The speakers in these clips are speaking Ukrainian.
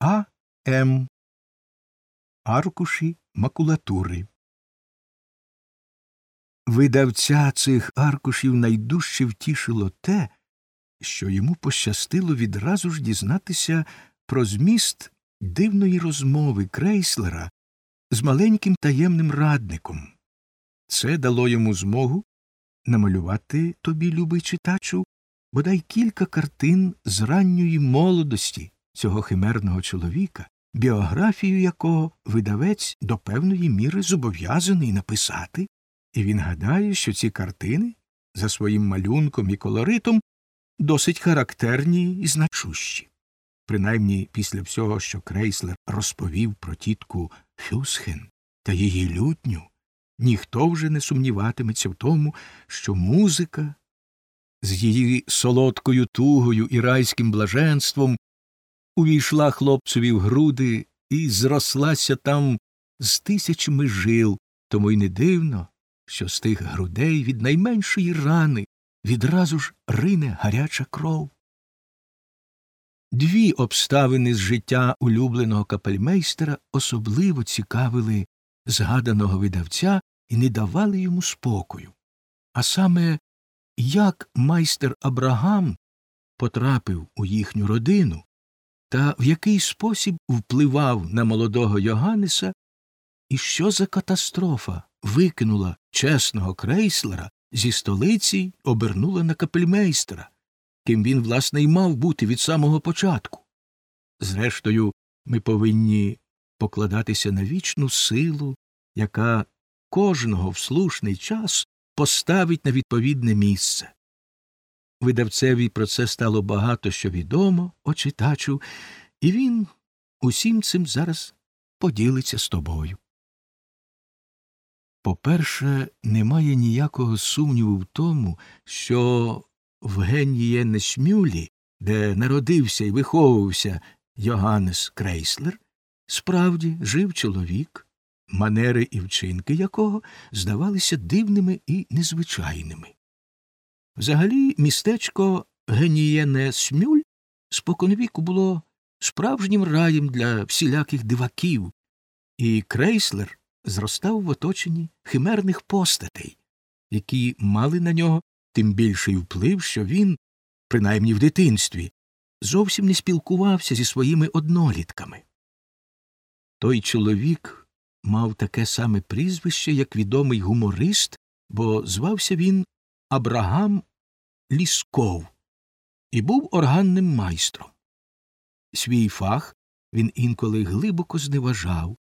А. М. Аркуші макулатури. Видавця цих аркушів найдужче втішило те, що йому пощастило відразу ж дізнатися про зміст дивної розмови крейслера з маленьким таємним радником. Це дало йому змогу намалювати тобі, любий читачу, бодай кілька картин з ранньої молодості цього химерного чоловіка, біографію якого видавець до певної міри зобов'язаний написати, і він гадає, що ці картини за своїм малюнком і колоритом досить характерні і значущі. Принаймні після всього, що крейслер розповів про тітку Фюсхен та її лютню, ніхто вже не сумніватиметься в тому, що музика з її солодкою тугою і райським блаженством увійшла хлопцеві в груди і зрослася там з тисячами жил, тому й не дивно, що з тих грудей від найменшої рани відразу ж рине гаряча кров. Дві обставини з життя улюбленого капельмейстера особливо цікавили згаданого видавця і не давали йому спокою. А саме, як майстер Абрагам потрапив у їхню родину та в який спосіб впливав на молодого Йоганнеса, і що за катастрофа викинула чесного крейслера зі столиці й обернула на капельмейстера, ким він, власне, й мав бути від самого початку. Зрештою, ми повинні покладатися на вічну силу, яка кожного в слушний час поставить на відповідне місце. Видавцеві про це стало багато що відомо, о читачу, і він усім цим зараз поділиться з тобою. По-перше, немає ніякого сумніву в тому, що в Ген'єнесмюлі, де народився і виховувався Йоганнес Крейслер, справді жив чоловік, манери і вчинки якого здавалися дивними і незвичайними. Взагалі, містечко Генієнесмюль споконвіку було справжнім раєм для всіляких диваків, і крейслер зростав в оточенні химерних постатей, які мали на нього тим більший вплив, що він, принаймні в дитинстві, зовсім не спілкувався зі своїми однолітками. Той чоловік мав таке саме прізвище, як відомий гуморист, бо звався він Абрагам Лісков і був органним майстром. Свій фах він інколи глибоко зневажав,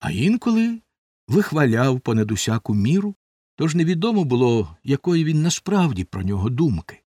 а інколи вихваляв понад усяку міру, тож невідомо було, якої він насправді про нього думки.